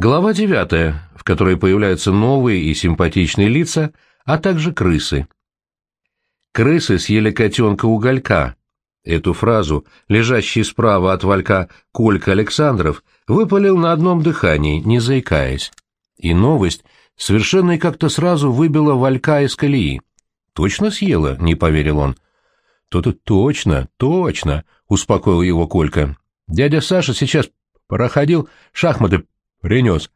Глава девятая, в которой появляются новые и симпатичные лица, а также крысы. Крысы съели котенка уголька. Эту фразу, лежащий справа от Валька Колька Александров, выпалил на одном дыхании, не заикаясь. И новость совершенно и как-то сразу выбила Валька из колеи. «Точно съела?» — не поверил он. «То-то точно, точно!» — успокоил его Колька. «Дядя Саша сейчас проходил, шахматы принес.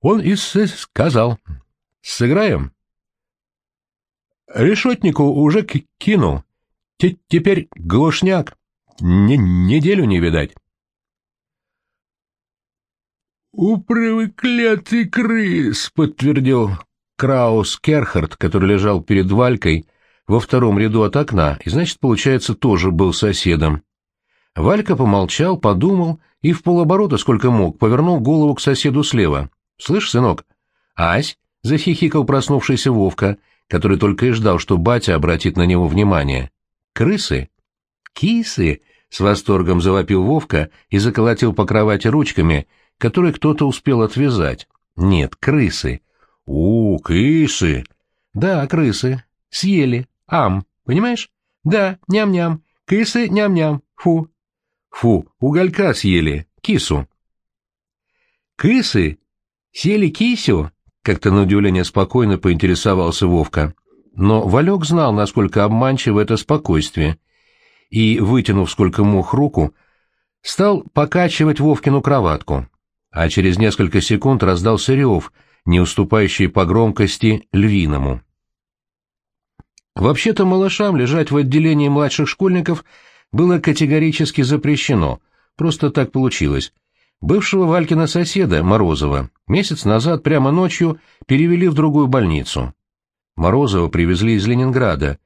Он и сказал. Сыграем? Решетнику уже кинул. Т Теперь глушняк. Н неделю не видать. «Упрывый клятый крыс!» — подтвердил Краус Керхард, который лежал перед Валькой во втором ряду от окна, и, значит, получается, тоже был соседом. Валька помолчал, подумал и в полоборота, сколько мог, повернул голову к соседу слева. «Слышь, сынок?» «Ась!» — захихикал проснувшийся Вовка, который только и ждал, что батя обратит на него внимание. «Крысы?» «Кисы!» — с восторгом завопил Вовка и заколотил по кровати ручками, которые кто-то успел отвязать. «Нет, крысы!» «У, крысы!» «Да, крысы. Съели. Ам, понимаешь?» «Да, ням-ням. Крысы ням-ням. Фу, Фу, уголька съели, кису. Крысы съели кисю? Как-то на удивление спокойно поинтересовался Вовка. Но Валек знал, насколько обманчиво это спокойствие, и, вытянув сколько мух руку, стал покачивать Вовкину кроватку, а через несколько секунд раздался рев, не уступающий по громкости львиному. Вообще-то малышам лежать в отделении младших школьников – было категорически запрещено, просто так получилось. Бывшего Валькина соседа, Морозова, месяц назад прямо ночью перевели в другую больницу. Морозова привезли из Ленинграда,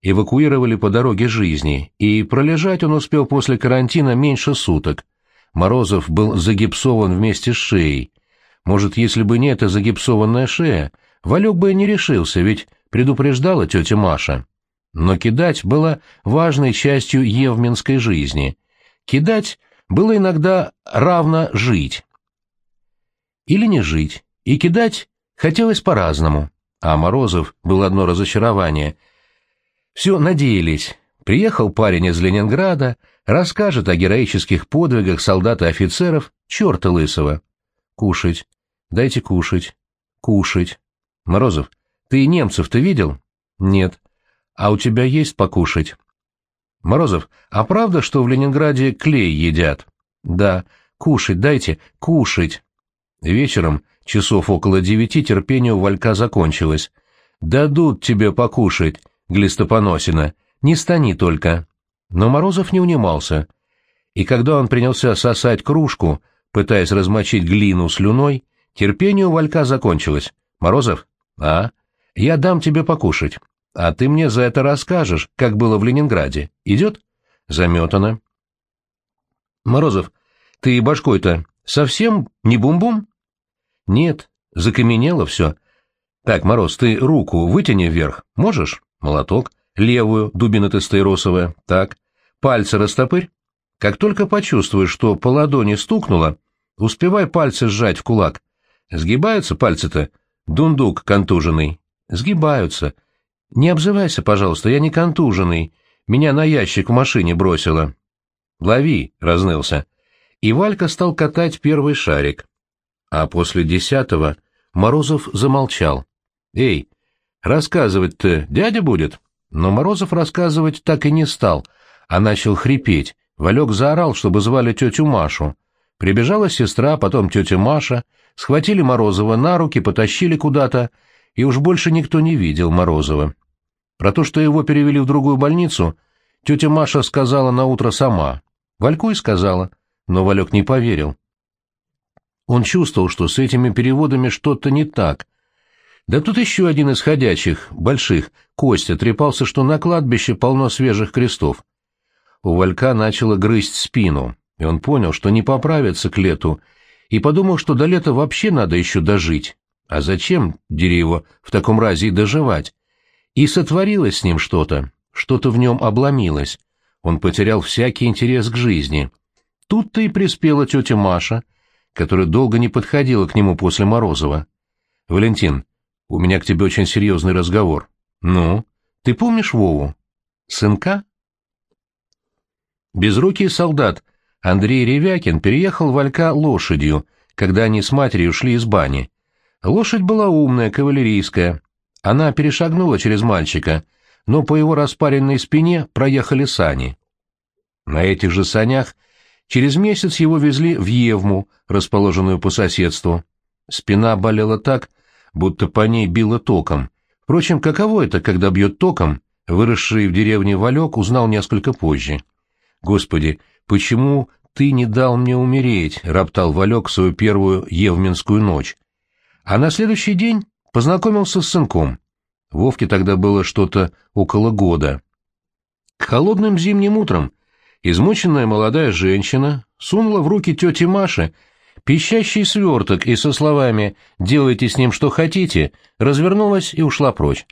эвакуировали по дороге жизни, и пролежать он успел после карантина меньше суток. Морозов был загипсован вместе с шеей. Может, если бы не эта загипсованная шея, Валек бы и не решился, ведь предупреждала тетя Маша. Но кидать было важной частью евменской жизни. Кидать было иногда равно жить. Или не жить. И кидать хотелось по-разному. А Морозов был одно разочарование. Все надеялись. Приехал парень из Ленинграда, расскажет о героических подвигах солдат и офицеров, черта лысого. Кушать. Дайте кушать. Кушать. Морозов, ты немцев-то видел? Нет. А у тебя есть покушать? Морозов, а правда, что в Ленинграде клей едят? Да. Кушать дайте, кушать. Вечером, часов около девяти, терпение у Валька закончилось. Дадут тебе покушать, Глистопоносина. Не стани только. Но Морозов не унимался. И когда он принялся сосать кружку, пытаясь размочить глину слюной, терпение у Валька закончилось. Морозов? А? Я дам тебе покушать. А ты мне за это расскажешь, как было в Ленинграде. Идет? Заметано. Морозов, ты башкой-то совсем не бум-бум? Нет, закаменело все. Так, Мороз, ты руку вытяни вверх. Можешь? Молоток. Левую, дубина ты стаиросовая. Так. Пальцы растопырь. Как только почувствуешь, что по ладони стукнуло, успевай пальцы сжать в кулак. Сгибаются пальцы-то? Дундук контуженный. Сгибаются. Не обзывайся, пожалуйста, я не контуженный. Меня на ящик в машине бросило. Лови, разнылся. И Валька стал катать первый шарик. А после десятого Морозов замолчал. Эй, рассказывать-то дядя будет? Но Морозов рассказывать так и не стал, а начал хрипеть. Валек заорал, чтобы звали тетю Машу. Прибежала сестра, потом тетя Маша, схватили Морозова на руки, потащили куда-то, и уж больше никто не видел Морозова. Про то, что его перевели в другую больницу, тетя Маша сказала на утро сама. Вальку и сказала, но Валек не поверил. Он чувствовал, что с этими переводами что-то не так. Да тут еще один из ходячих, больших, Костя, трепался, что на кладбище полно свежих крестов. У Валька начало грызть спину, и он понял, что не поправится к лету, и подумал, что до лета вообще надо еще дожить. А зачем, дери его, в таком разе и доживать? И сотворилось с ним что-то, что-то в нем обломилось. Он потерял всякий интерес к жизни. Тут-то и приспела тетя Маша, которая долго не подходила к нему после Морозова. «Валентин, у меня к тебе очень серьезный разговор». «Ну? Ты помнишь Вову?» «Сынка?» Безрукий солдат Андрей Ревякин переехал в Алька лошадью, когда они с матерью шли из бани. Лошадь была умная, кавалерийская. Она перешагнула через мальчика, но по его распаренной спине проехали сани. На этих же санях через месяц его везли в Евму, расположенную по соседству. Спина болела так, будто по ней било током. Впрочем, каково это, когда бьет током, выросший в деревне Валек узнал несколько позже. «Господи, почему ты не дал мне умереть?» — роптал Валек свою первую евменскую ночь. А на следующий день познакомился с сынком. Вовке тогда было что-то около года. К холодным зимним утрам измученная молодая женщина сунула в руки тети Маше пищащий сверток и со словами «делайте с ним что хотите» развернулась и ушла прочь.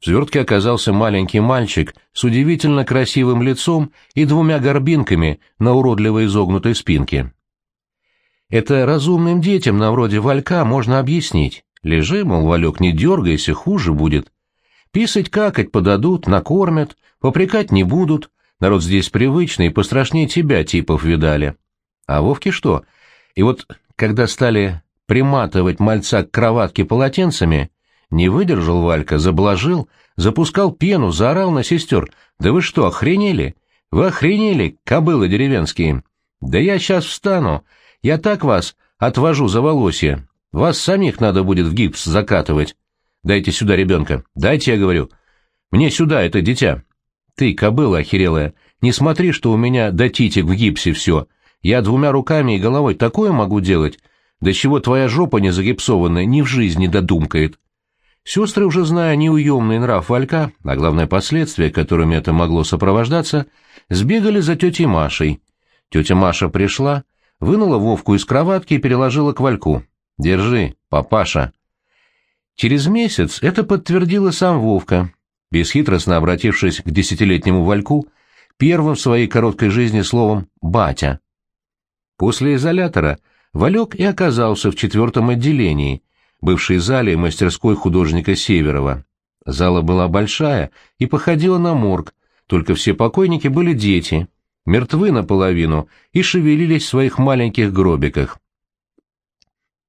В свертке оказался маленький мальчик с удивительно красивым лицом и двумя горбинками на уродливо изогнутой спинке. Это разумным детям на вроде Валька можно объяснить. Лежи, мол, Валек, не дергайся, хуже будет. Писать, какать подадут, накормят, попрекать не будут. Народ здесь привычный, пострашнее тебя типов видали. А Вовке что? И вот, когда стали приматывать мальца к кроватке полотенцами, не выдержал Валька, заблажил, запускал пену, заорал на сестер. «Да вы что, охренели? Вы охренели, кобылы деревенские? Да я сейчас встану, я так вас отвожу за волосье. Вас самих надо будет в гипс закатывать. Дайте сюда ребенка. Дайте, я говорю. Мне сюда, это дитя. Ты, кобыла охерелая, не смотри, что у меня до титик в гипсе все. Я двумя руками и головой такое могу делать, до чего твоя жопа не загипсованная ни в жизни додумкает. Сестры, уже зная неуемный нрав Валька, а главное последствия, которыми это могло сопровождаться, сбегали за тетей Машей. Тетя Маша пришла, вынула Вовку из кроватки и переложила к Вальку. «Держи, папаша». Через месяц это подтвердила сам Вовка, бесхитростно обратившись к десятилетнему Вальку, первым в своей короткой жизни словом «батя». После изолятора Валек и оказался в четвертом отделении, бывшей зале мастерской художника Северова. Зала была большая и походила на морг, только все покойники были дети, мертвы наполовину и шевелились в своих маленьких гробиках.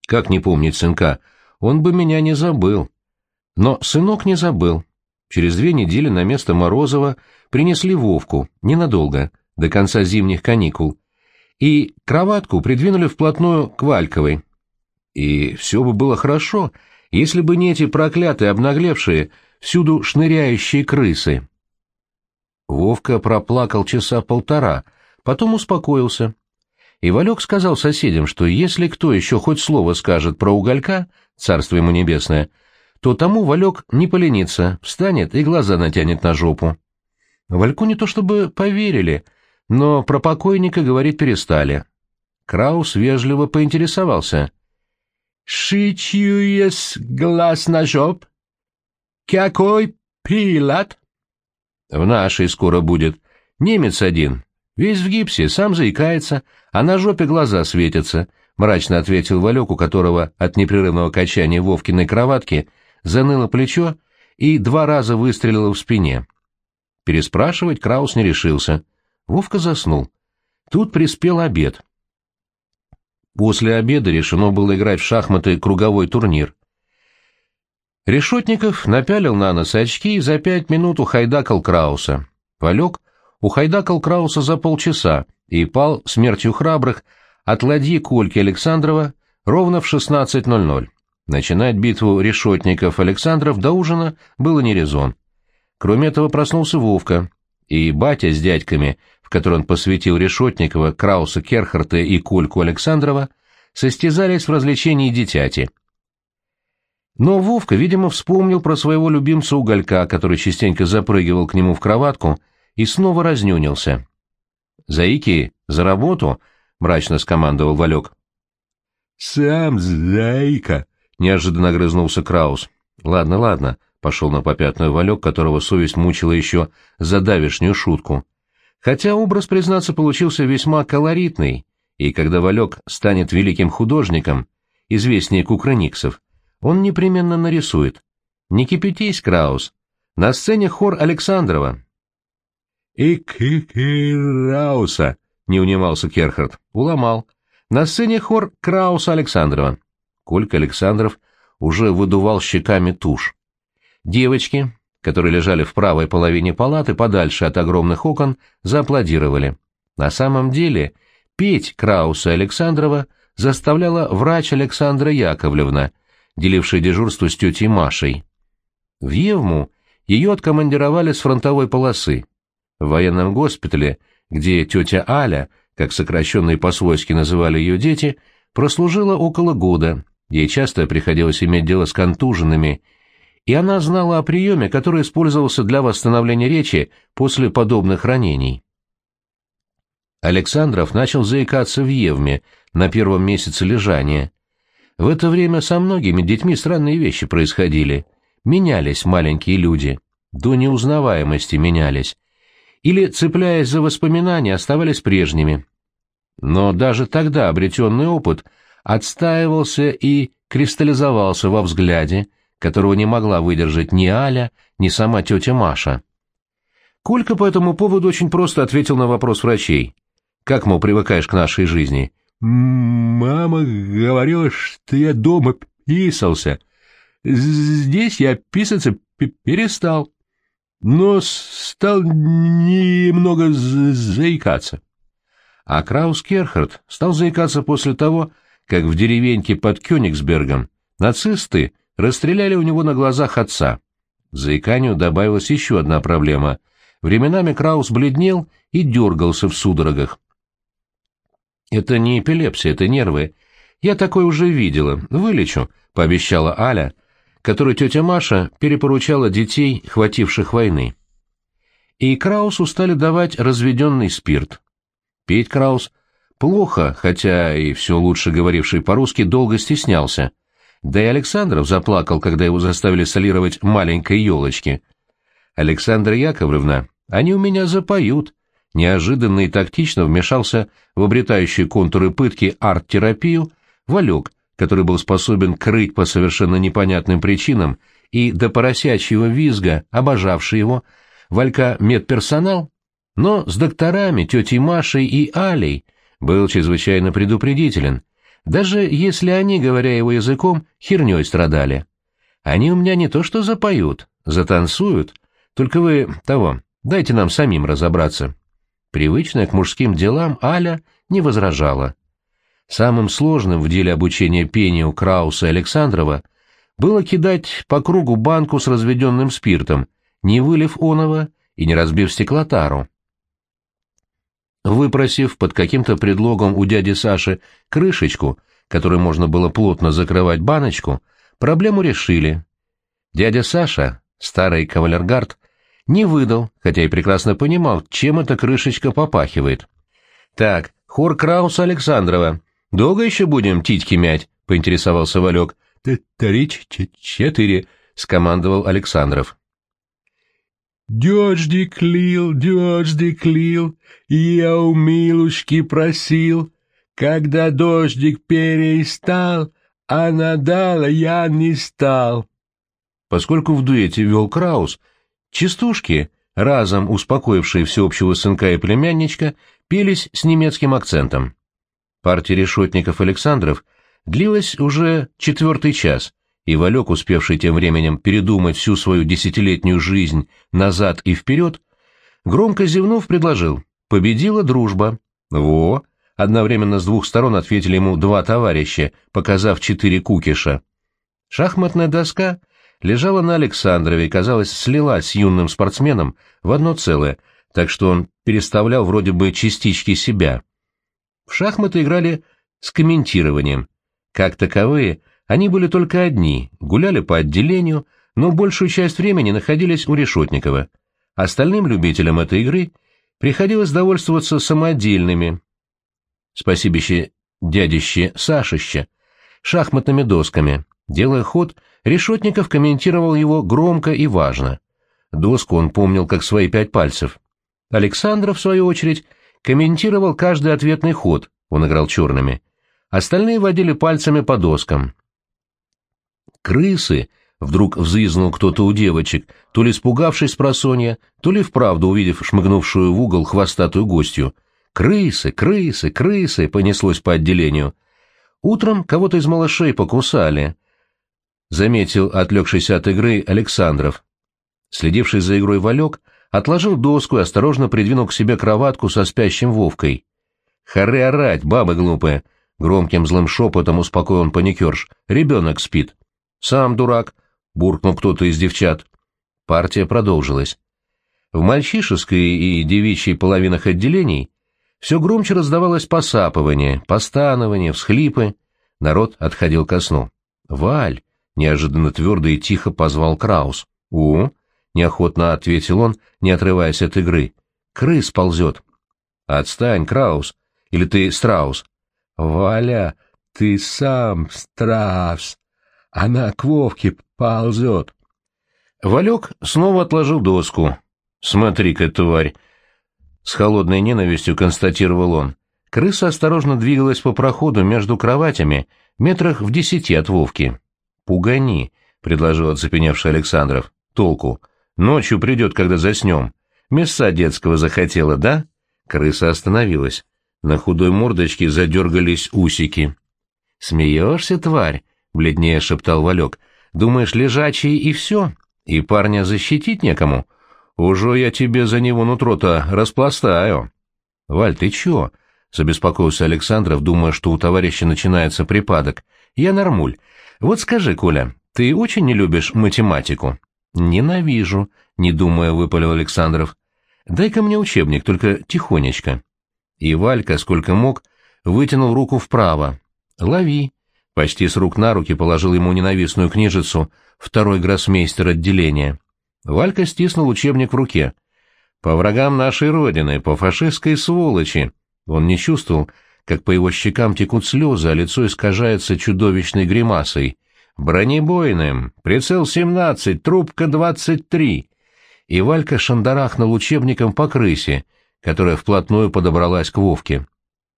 Как не помнить сынка, он бы меня не забыл. Но сынок не забыл. Через две недели на место Морозова принесли Вовку, ненадолго, до конца зимних каникул, и кроватку придвинули вплотную к Вальковой. И все бы было хорошо, если бы не эти проклятые, обнаглевшие, всюду шныряющие крысы. Вовка проплакал часа полтора, потом успокоился. И Валек сказал соседям, что если кто еще хоть слово скажет про уголька, царство ему небесное, то тому Валек не поленится, встанет и глаза натянет на жопу. Вальку не то чтобы поверили, но про покойника говорить перестали. Краус вежливо поинтересовался. «Шичьюес глаз на жоп? Какой прилад?» В нашей скоро будет. Немец один. Весь в гипсе, сам заикается, а на жопе глаза светятся, — мрачно ответил Валек, у которого от непрерывного качания Вовкиной кроватки заныло плечо и два раза выстрелило в спине. Переспрашивать Краус не решился. Вовка заснул. Тут приспел обед. После обеда решено было играть в шахматы круговой турнир. Решетников напялил на нос очки и за пять минут ухайдакал Крауса. Валек ухайдакал Крауса за полчаса и пал смертью храбрых от ладьи Кольки Александрова ровно в 16.00. Начинать битву решетников Александров до ужина было не резон. Кроме этого проснулся Вовка, и батя с дядьками, в который он посвятил Решетникова, Крауса Керхарта и Кольку Александрова, состязались в развлечении дитяти — но Вовка, видимо, вспомнил про своего любимца Уголька, который частенько запрыгивал к нему в кроватку, и снова разнюнился. «Заики, за работу!» — мрачно скомандовал Валек. «Сам заика!» — неожиданно грызнулся Краус. «Ладно, ладно», — пошел на попятную Валек, которого совесть мучила еще за давешнюю шутку. Хотя образ, признаться, получился весьма колоритный, И когда Валек станет великим художником, известнее Кукрыниксов, он непременно нарисует. Не кипятись, Краус. На сцене хор Александрова. И Крауса, не унимался Керхард, уломал. На сцене хор Крауса Александрова. Колька Александров уже выдувал щеками тушь. Девочки, которые лежали в правой половине палаты, подальше от огромных окон, зааплодировали. На самом деле, петь Крауса Александрова заставляла врач Александра Яковлевна, делившая дежурство с тетей Машей. В Евму ее откомандировали с фронтовой полосы. В военном госпитале, где тетя Аля, как сокращенно по-свойски называли ее дети, прослужила около года, ей часто приходилось иметь дело с контуженными, и она знала о приеме, который использовался для восстановления речи после подобных ранений. Александров начал заикаться в Евме на первом месяце лежания. В это время со многими детьми странные вещи происходили. Менялись маленькие люди, до неузнаваемости менялись. Или, цепляясь за воспоминания, оставались прежними. Но даже тогда обретенный опыт отстаивался и кристаллизовался во взгляде, которого не могла выдержать ни Аля, ни сама тетя Маша. Колька по этому поводу очень просто ответил на вопрос врачей. «Как, мол, привыкаешь к нашей жизни?» «Мама говорила, что я дома писался. Здесь я писаться перестал, но стал немного заикаться». А Краус Керхард стал заикаться после того, как в деревеньке под Кёнигсбергом нацисты расстреляли у него на глазах отца. Заиканию добавилась еще одна проблема. Временами Краус бледнел и дергался в судорогах. «Это не эпилепсия, это нервы. Я такое уже видела. Вылечу», — пообещала Аля, которой тетя Маша перепоручала детей, хвативших войны. И Краусу стали давать разведенный спирт. Петь Краус плохо, хотя и все лучше говоривший по-русски, долго стеснялся. Да и Александров заплакал, когда его заставили солировать маленькой елочки. «Александра Яковлевна, они у меня запоют», неожиданно и тактично вмешался в обретающие контуры пытки арт-терапию Валек, который был способен крыть по совершенно непонятным причинам и до поросячьего визга, обожавший его, Валька медперсонал, но с докторами, тетей Машей и Алей был чрезвычайно предупредителен — даже если они, говоря его языком, херней страдали. Они у меня не то что запоют, затанцуют, только вы того, дайте нам самим разобраться. Привычная к мужским делам Аля не возражала. Самым сложным в деле обучения пению Крауса и Александрова было кидать по кругу банку с разведенным спиртом, не вылив оного и не разбив стеклотару. Выпросив под каким-то предлогом у дяди Саши крышечку, которой можно было плотно закрывать баночку, проблему решили. Дядя Саша, старый кавалергард, не выдал, хотя и прекрасно понимал, чем эта крышечка попахивает. «Так, хор Крауса Александрова. Долго еще будем титьки мять?» — поинтересовался Валек. «Три четыре», — скомандовал Александров. Дождик лил, дождик лил, я у Милушки просил, когда дождик перестал, а надала я не стал. Поскольку в дуэте вел Краус, частушки, разом успокоившие всеобщего сынка и племянничка, пелись с немецким акцентом. Партия решетников Александров длилась уже четвертый час — и Валек, успевший тем временем передумать всю свою десятилетнюю жизнь назад и вперед, громко зевнув, предложил «Победила дружба». «Во!» — одновременно с двух сторон ответили ему два товарища, показав четыре кукиша. Шахматная доска лежала на Александрове и, казалось, слилась с юным спортсменом в одно целое, так что он переставлял вроде бы частички себя. В шахматы играли с комментированием. Как таковые — они были только одни, гуляли по отделению, но большую часть времени находились у Решетникова. Остальным любителям этой игры приходилось довольствоваться самодельными, спасибище дядище Сашище, шахматными досками. Делая ход, Решетников комментировал его громко и важно. Доску он помнил как свои пять пальцев. Александров, в свою очередь, комментировал каждый ответный ход, он играл черными. Остальные водили пальцами по доскам. «Крысы!» — вдруг взвизнул кто-то у девочек, то ли испугавшись просонья, то ли вправду увидев шмыгнувшую в угол хвостатую гостью. «Крысы! Крысы! Крысы!» — понеслось по отделению. Утром кого-то из малышей покусали. Заметил отвлекшийся от игры Александров. Следивший за игрой Валек отложил доску и осторожно придвинул к себе кроватку со спящим Вовкой. «Харе орать, бабы глупые!» — громким злым шепотом успокоил паникерш. «Ребенок спит». «Сам дурак», — буркнул кто-то из девчат. Партия продолжилась. В мальчишеской и девичьей половинах отделений все громче раздавалось посапывание, постанование, всхлипы. Народ отходил ко сну. «Валь!» — неожиданно твердо и тихо позвал Краус. «У?» — неохотно ответил он, не отрываясь от игры. «Крыс ползет». «Отстань, Краус! Или ты Страус?» «Валя, ты сам Страус! Она к Вовке ползет!» Валек снова отложил доску. «Смотри-ка, тварь!» С холодной ненавистью констатировал он. Крыса осторожно двигалась по проходу между кроватями, метрах в десяти от Вовки. «Пугани», — предложил оцепеневший Александров. «Толку. Ночью придет, когда заснем. Места детского захотела, да?» Крыса остановилась. На худой мордочке задергались усики. «Смеешься, тварь?» — бледнее шептал Валек. «Думаешь, лежачий и все? И парня защитить некому? Уже я тебе за него нутро-то распластаю». «Валь, ты чё?» — забеспокоился Александров, думая, что у товарища начинается припадок. «Я нормуль. Вот скажи, Коля, ты очень не любишь математику?» «Ненавижу», — не думая, выпалил Александров. «Дай-ка мне учебник, только тихонечко». И Валька, сколько мог, вытянул руку вправо. «Лови». Почти с рук на руки положил ему ненавистную книжицу второй гроссмейстер отделения. Валька стиснул учебник в руке. «По врагам нашей Родины, по фашистской сволочи!» Он не чувствовал, как по его щекам текут слезы, а лицо искажается чудовищной гримасой. «Бронебойным! Прицел 17, трубка 23!» И Валька шандарахнул учебником по крысе, которая вплотную подобралась к Вовке.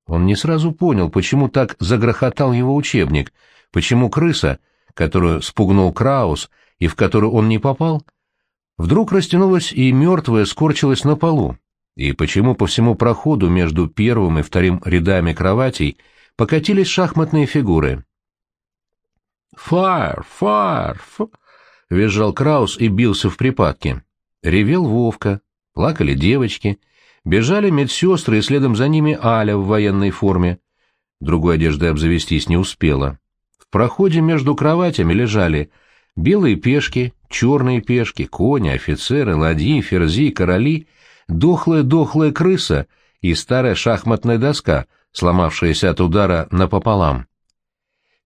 Он не сразу понял, почему так загрохотал его учебник, почему крыса, которую спугнул Краус и в которую он не попал, вдруг растянулась и мертвая скорчилась на полу, и почему по всему проходу между первым и вторым рядами кроватей покатились шахматные фигуры. «Фаер! Фаер!» — визжал Краус и бился в припадке. Ревел Вовка, плакали девочки — Бежали медсестры, и следом за ними Аля в военной форме. Другой одеждой обзавестись не успела. В проходе между кроватями лежали белые пешки, черные пешки, кони, офицеры, ладьи, ферзи, короли, дохлая-дохлая крыса и старая шахматная доска, сломавшаяся от удара напополам.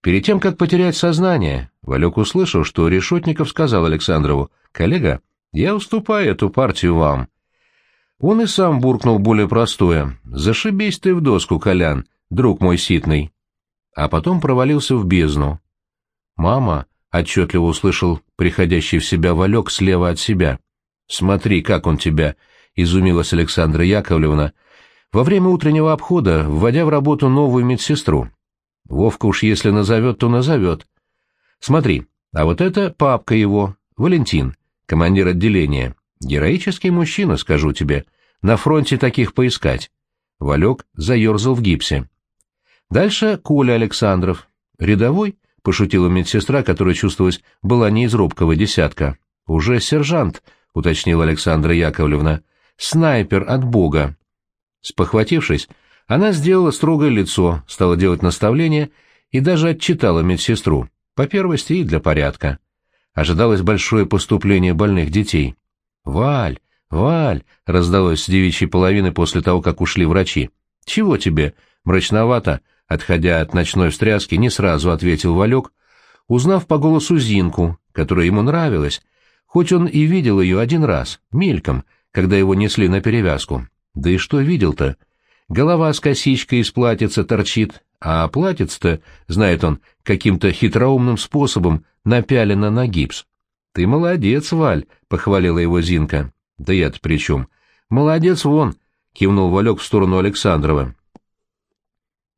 Перед тем, как потерять сознание, Валек услышал, что Решетников сказал Александрову, «Коллега, я уступаю эту партию вам. Он и сам буркнул более простое. «Зашибись ты в доску, Колян, друг мой ситный!» А потом провалился в бездну. «Мама!» — отчетливо услышал приходящий в себя Валек слева от себя. «Смотри, как он тебя!» — изумилась Александра Яковлевна. Во время утреннего обхода, вводя в работу новую медсестру. Вовка уж если назовет, то назовет. «Смотри, а вот это папка его, Валентин, командир отделения. Героический мужчина, скажу тебе. На фронте таких поискать. Валек заерзал в гипсе. Дальше Коля Александров. Рядовой, пошутила медсестра, которая, чувствовалась, была не из робкого десятка. Уже сержант, уточнила Александра Яковлевна. Снайпер от бога. Спохватившись, она сделала строгое лицо, стала делать наставления и даже отчитала медсестру, по первости и для порядка. Ожидалось большое поступление больных детей. «Валь! Валь!» — раздалось с девичьей половины после того, как ушли врачи. «Чего тебе?» — мрачновато, отходя от ночной встряски, не сразу ответил Валек, узнав по голосу Зинку, которая ему нравилась, хоть он и видел ее один раз, мельком, когда его несли на перевязку. Да и что видел-то? Голова с косичкой из платьица торчит, а платьице-то, знает он, каким-то хитроумным способом напялено на гипс. «Ты молодец, Валь», — похвалила его Зинка. «Да я-то при чем?» «Молодец вон», — кивнул Валек в сторону Александрова.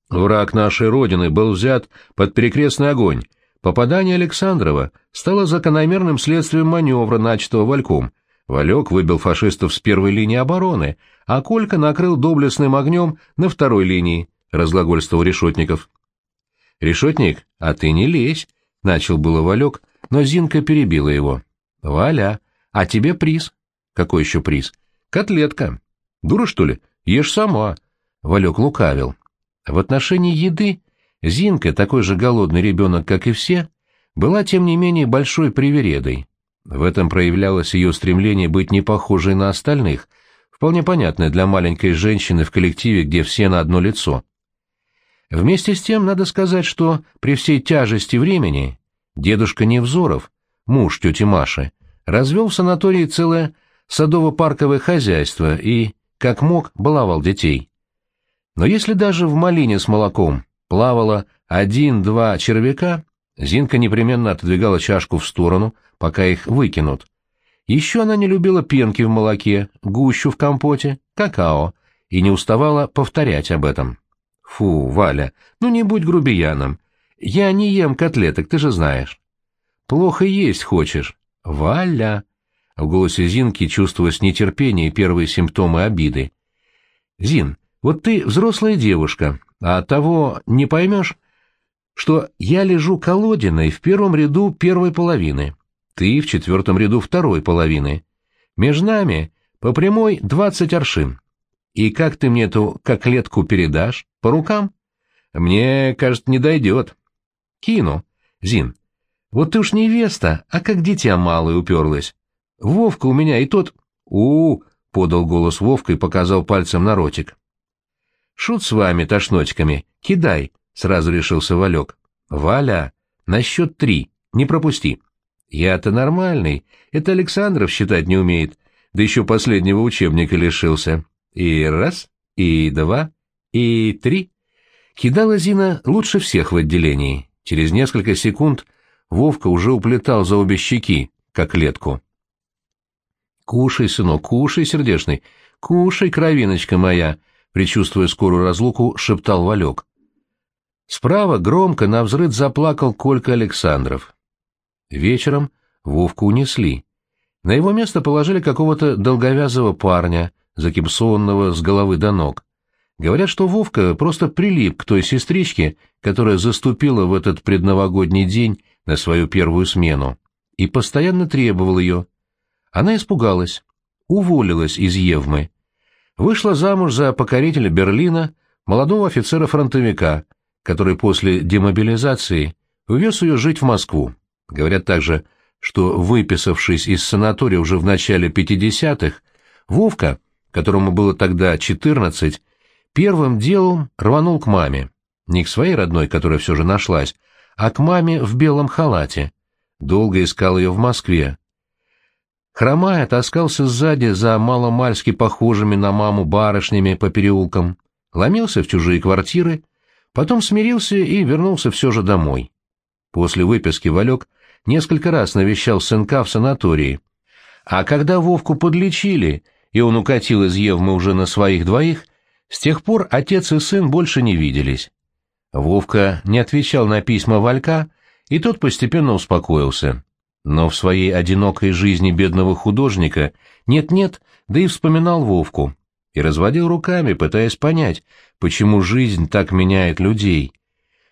Враг нашей Родины был взят под перекрестный огонь. Попадание Александрова стало закономерным следствием маневра, начатого Вальком. Валек выбил фашистов с первой линии обороны, а Колька накрыл доблестным огнем на второй линии, разглагольствовал Решетников. «Решетник, а ты не лезь», — начал было Валек, но Зинка перебила его. «Валя, а тебе приз». «Какой еще приз?» «Котлетка». «Дура, что ли? Ешь сама». Валек лукавил. В отношении еды Зинка, такой же голодный ребенок, как и все, была, тем не менее, большой привередой. В этом проявлялось ее стремление быть не похожей на остальных, вполне понятное для маленькой женщины в коллективе, где все на одно лицо. Вместе с тем, надо сказать, что при всей тяжести времени дедушка Невзоров, муж тети Маши, развел в санатории целое садово-парковое хозяйство и, как мог, баловал детей. Но если даже в малине с молоком плавало один-два червяка, Зинка непременно отодвигала чашку в сторону, пока их выкинут. Еще она не любила пенки в молоке, гущу в компоте, какао, и не уставала повторять об этом. «Фу, Валя, ну не будь грубияном. Я не ем котлеток, ты же знаешь». «Плохо есть хочешь». «Валя!» В голосе Зинки чувствовалось нетерпение и первые симптомы обиды. «Зин, вот ты взрослая девушка, а того не поймешь, что я лежу колодиной в первом ряду первой половины, ты в четвертом ряду второй половины. Между нами по прямой двадцать аршин. И как ты мне эту коклетку передашь? По рукам? Мне, кажется, не дойдет. Кину. Зин, вот ты уж невеста, а как дитя малое уперлась. Вовка у меня и тот... у, подал голос Вовка и показал пальцем на ротик. Шут с вами, тошночками, кидай, — сразу решился Валек. Валя, на счет три, не пропусти. Я-то нормальный, это Александров считать не умеет, да еще последнего учебника лишился. И раз, и два, и три. Кидала Зина лучше всех в отделении. Через несколько секунд Вовка уже уплетал за обе щеки, как летку. «Кушай, сынок, кушай, сердечный, кушай, кровиночка моя!» предчувствуя скорую разлуку, шептал Валек. Справа громко на взрыв заплакал Колька Александров. Вечером Вовку унесли. На его место положили какого-то долговязого парня, закипсованного с головы до ног. Говорят, что Вовка просто прилип к той сестричке, которая заступила в этот предновогодний день на свою первую смену, и постоянно требовал ее. Она испугалась, уволилась из Евмы, вышла замуж за покорителя Берлина, молодого офицера-фронтовика, который после демобилизации увез ее жить в Москву. Говорят также, что, выписавшись из санатория уже в начале 50-х, Вовка, которому было тогда 14, первым делом рванул к маме. Не к своей родной, которая все же нашлась, а к маме в белом халате. Долго искал ее в Москве. Хромая, таскался сзади за маломальски похожими на маму барышнями по переулкам, ломился в чужие квартиры, потом смирился и вернулся все же домой. После выписки Валек несколько раз навещал сынка в санатории. А когда Вовку подлечили, и он укатил из Евмы уже на своих двоих, с тех пор отец и сын больше не виделись. Вовка не отвечал на письма Валька, и тот постепенно успокоился но в своей одинокой жизни бедного художника нет-нет, да и вспоминал Вовку, и разводил руками, пытаясь понять, почему жизнь так меняет людей.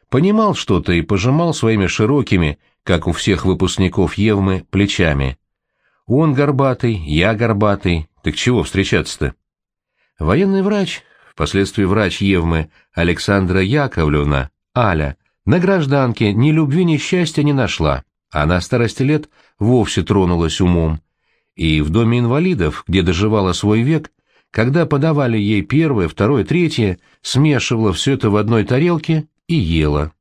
Понимал что-то и пожимал своими широкими, как у всех выпускников Евмы, плечами. Он горбатый, я горбатый, так чего встречаться-то? Военный врач, впоследствии врач Евмы Александра Яковлевна, Аля, на гражданке ни любви, ни счастья не нашла а на старости лет вовсе тронулась умом. И в доме инвалидов, где доживала свой век, когда подавали ей первое, второе, третье, смешивала все это в одной тарелке и ела.